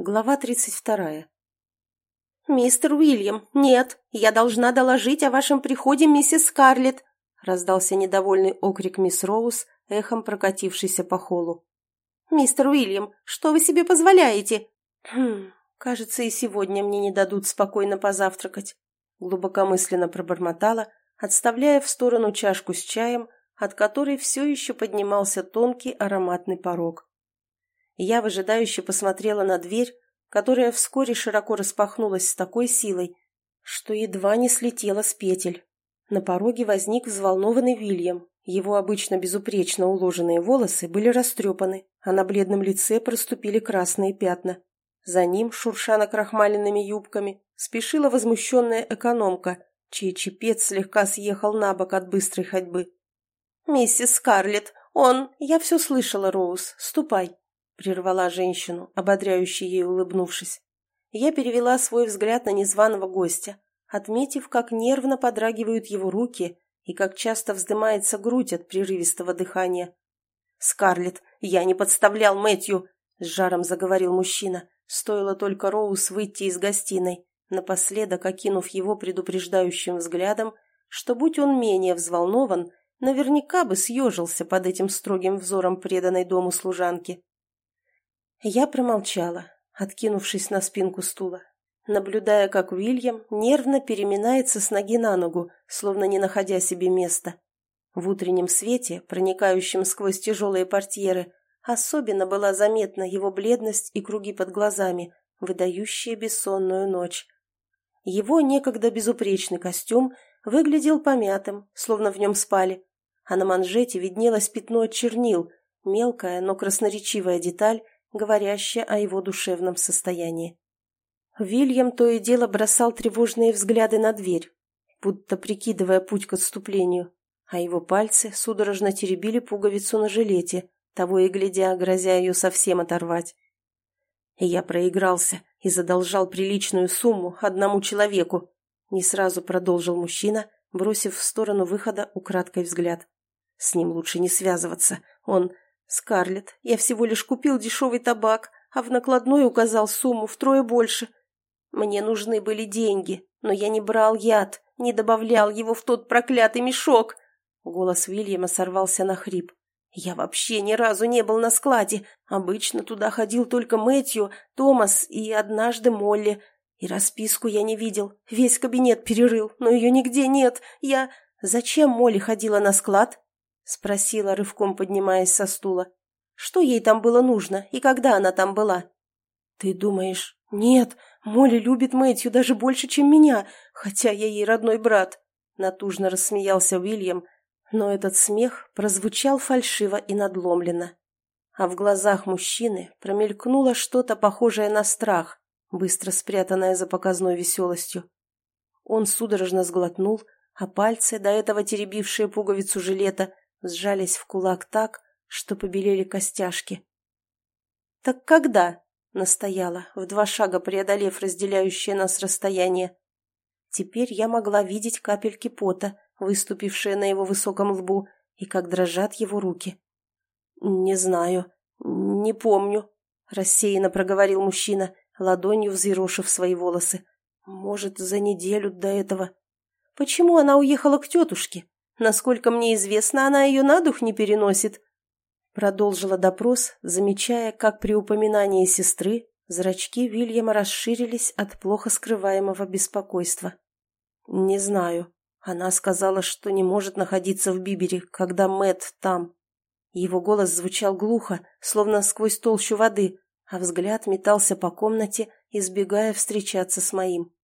Глава тридцать вторая. «Мистер Уильям, нет, я должна доложить о вашем приходе миссис Скарлетт!» раздался недовольный окрик мисс Роуз, эхом прокатившийся по холлу. «Мистер Уильям, что вы себе позволяете?» «Хм, кажется, и сегодня мне не дадут спокойно позавтракать», глубокомысленно пробормотала, отставляя в сторону чашку с чаем, от которой все еще поднимался тонкий ароматный порог. Я выжидающе посмотрела на дверь, которая вскоре широко распахнулась с такой силой, что едва не слетела с петель. На пороге возник взволнованный Вильям. Его обычно безупречно уложенные волосы были растрепаны, а на бледном лице проступили красные пятна. За ним, шурша накрахмаленными юбками, спешила возмущенная экономка, чей чепец слегка съехал на бок от быстрой ходьбы. «Миссис Скарлетт, он... Я все слышала, Роуз. Ступай прервала женщину, ободряюще ей улыбнувшись. Я перевела свой взгляд на незваного гостя, отметив, как нервно подрагивают его руки и как часто вздымается грудь от прерывистого дыхания. «Скарлетт, я не подставлял Мэтью!» — с жаром заговорил мужчина. Стоило только Роуз выйти из гостиной, напоследок окинув его предупреждающим взглядом, что, будь он менее взволнован, наверняка бы съежился под этим строгим взором преданной дому служанки. Я промолчала, откинувшись на спинку стула, наблюдая, как Уильям нервно переминается с ноги на ногу, словно не находя себе места. В утреннем свете, проникающем сквозь тяжелые портьеры, особенно была заметна его бледность и круги под глазами, выдающие бессонную ночь. Его некогда безупречный костюм выглядел помятым, словно в нем спали, а на манжете виднелось пятно чернил, мелкая, но красноречивая деталь, говорящая о его душевном состоянии. Вильям то и дело бросал тревожные взгляды на дверь, будто прикидывая путь к отступлению, а его пальцы судорожно теребили пуговицу на жилете, того и глядя, грозя ее совсем оторвать. Я проигрался и задолжал приличную сумму одному человеку, не сразу продолжил мужчина, бросив в сторону выхода украдкой взгляд. С ним лучше не связываться, он «Скарлетт, я всего лишь купил дешевый табак, а в накладной указал сумму втрое больше. Мне нужны были деньги, но я не брал яд, не добавлял его в тот проклятый мешок». Голос Вильяма сорвался на хрип. «Я вообще ни разу не был на складе. Обычно туда ходил только Мэтью, Томас и однажды Молли. И расписку я не видел. Весь кабинет перерыл, но ее нигде нет. Я... Зачем Молли ходила на склад?» Спросила, рывком поднимаясь со стула. Что ей там было нужно и когда она там была? Ты думаешь, нет, Молли любит Мэтью даже больше, чем меня, хотя я ей родной брат. Натужно рассмеялся Уильям, но этот смех прозвучал фальшиво и надломленно. А в глазах мужчины промелькнуло что-то похожее на страх, быстро спрятанное за показной веселостью. Он судорожно сглотнул, а пальцы, до этого теребившие пуговицу жилета, сжались в кулак так, что побелели костяшки. «Так когда?» — настояла, в два шага преодолев разделяющее нас расстояние. Теперь я могла видеть капельки пота, выступившие на его высоком лбу, и как дрожат его руки. «Не знаю, не помню», — рассеянно проговорил мужчина, ладонью взъерошив свои волосы. «Может, за неделю до этого. Почему она уехала к тетушке? Насколько мне известно, она ее на дух не переносит. Продолжила допрос, замечая, как при упоминании сестры зрачки Вильяма расширились от плохо скрываемого беспокойства. «Не знаю. Она сказала, что не может находиться в Бибере, когда Мэт там». Его голос звучал глухо, словно сквозь толщу воды, а взгляд метался по комнате, избегая встречаться с моим.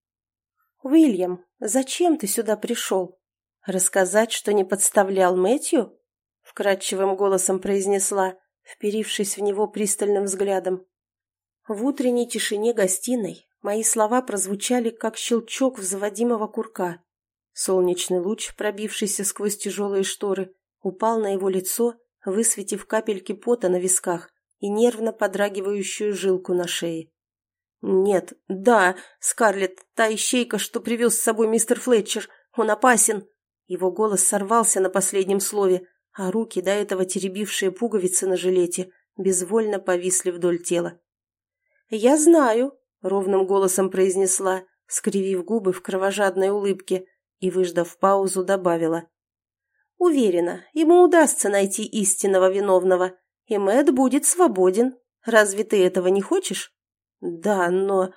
«Уильям, зачем ты сюда пришел?» «Рассказать, что не подставлял Мэтью?» — вкрадчивым голосом произнесла, вперившись в него пристальным взглядом. В утренней тишине гостиной мои слова прозвучали, как щелчок взводимого курка. Солнечный луч, пробившийся сквозь тяжелые шторы, упал на его лицо, высветив капельки пота на висках и нервно подрагивающую жилку на шее. «Нет, да, Скарлетт, та ищейка, что привез с собой мистер Флетчер, он опасен!» Его голос сорвался на последнем слове, а руки, до этого теребившие пуговицы на жилете, безвольно повисли вдоль тела. «Я знаю», — ровным голосом произнесла, скривив губы в кровожадной улыбке и, выждав паузу, добавила. «Уверена, ему удастся найти истинного виновного, и Мэт будет свободен. Разве ты этого не хочешь?» «Да, но...»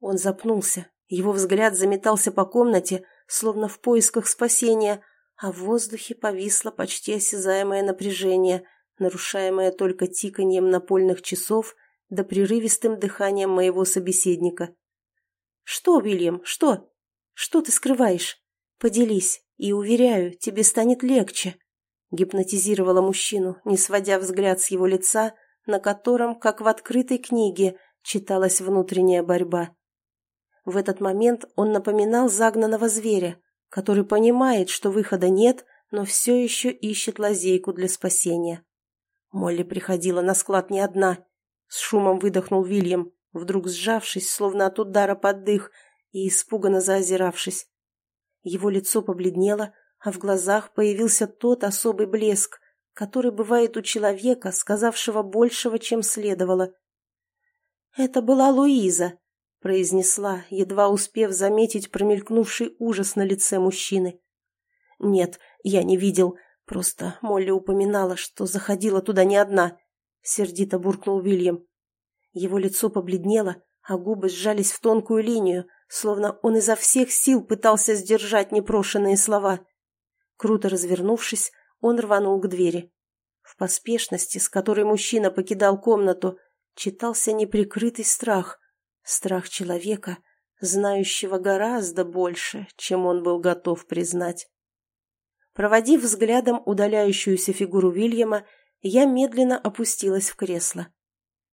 Он запнулся. Его взгляд заметался по комнате, словно в поисках спасения, а в воздухе повисло почти осязаемое напряжение, нарушаемое только тиканьем напольных часов да прерывистым дыханием моего собеседника. «Что, Уильям, что? Что ты скрываешь? Поделись, и, уверяю, тебе станет легче», — гипнотизировала мужчину, не сводя взгляд с его лица, на котором, как в открытой книге, читалась внутренняя борьба. В этот момент он напоминал загнанного зверя, который понимает, что выхода нет, но все еще ищет лазейку для спасения. Молли приходила на склад не одна. С шумом выдохнул Вильям, вдруг сжавшись, словно от удара под дых, и испуганно заозиравшись. Его лицо побледнело, а в глазах появился тот особый блеск, который бывает у человека, сказавшего большего, чем следовало. «Это была Луиза», — произнесла, едва успев заметить промелькнувший ужас на лице мужчины. «Нет, я не видел, просто Молли упоминала, что заходила туда не одна», — сердито буркнул Вильям. Его лицо побледнело, а губы сжались в тонкую линию, словно он изо всех сил пытался сдержать непрошенные слова. Круто развернувшись, он рванул к двери. В поспешности, с которой мужчина покидал комнату, читался неприкрытый страх. Страх человека, знающего гораздо больше, чем он был готов признать. Проводив взглядом удаляющуюся фигуру Вильяма, я медленно опустилась в кресло.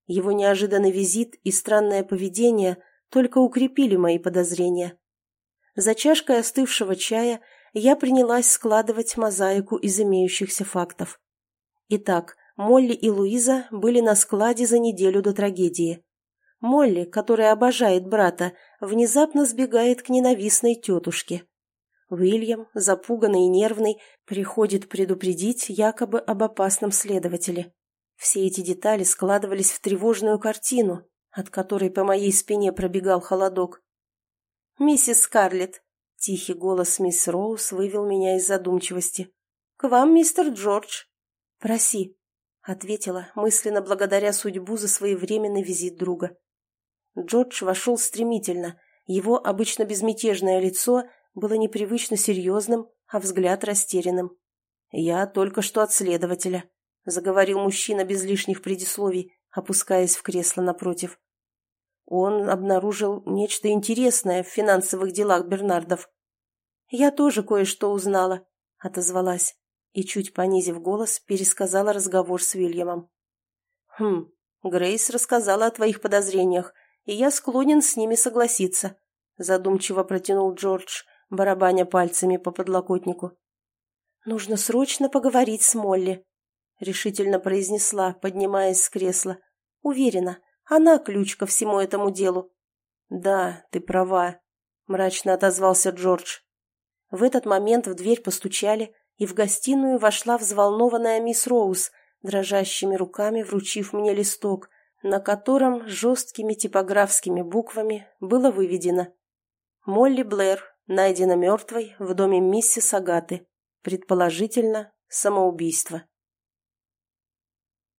Его неожиданный визит и странное поведение только укрепили мои подозрения. За чашкой остывшего чая я принялась складывать мозаику из имеющихся фактов. Итак, Молли и Луиза были на складе за неделю до трагедии. Молли, которая обожает брата, внезапно сбегает к ненавистной тетушке. Уильям, запуганный и нервный, приходит предупредить якобы об опасном следователе. Все эти детали складывались в тревожную картину, от которой по моей спине пробегал холодок. «Миссис Скарлетт!» — тихий голос мисс Роуз вывел меня из задумчивости. «К вам, мистер Джордж!» «Проси!» — ответила, мысленно благодаря судьбу за своевременный визит друга. Джордж вошел стремительно. Его обычно безмятежное лицо было непривычно серьезным, а взгляд растерянным. «Я только что от следователя», — заговорил мужчина без лишних предисловий, опускаясь в кресло напротив. Он обнаружил нечто интересное в финансовых делах Бернардов. «Я тоже кое-что узнала», — отозвалась и, чуть понизив голос, пересказала разговор с Вильямом. «Хм, Грейс рассказала о твоих подозрениях, и я склонен с ними согласиться», — задумчиво протянул Джордж, барабаня пальцами по подлокотнику. «Нужно срочно поговорить с Молли», — решительно произнесла, поднимаясь с кресла. «Уверена, она ключ ко всему этому делу». «Да, ты права», — мрачно отозвался Джордж. В этот момент в дверь постучали, и в гостиную вошла взволнованная мисс Роуз, дрожащими руками вручив мне листок, на котором жесткими типографскими буквами было выведено «Молли Блэр найдена мертвой в доме миссис Агаты, предположительно, самоубийство».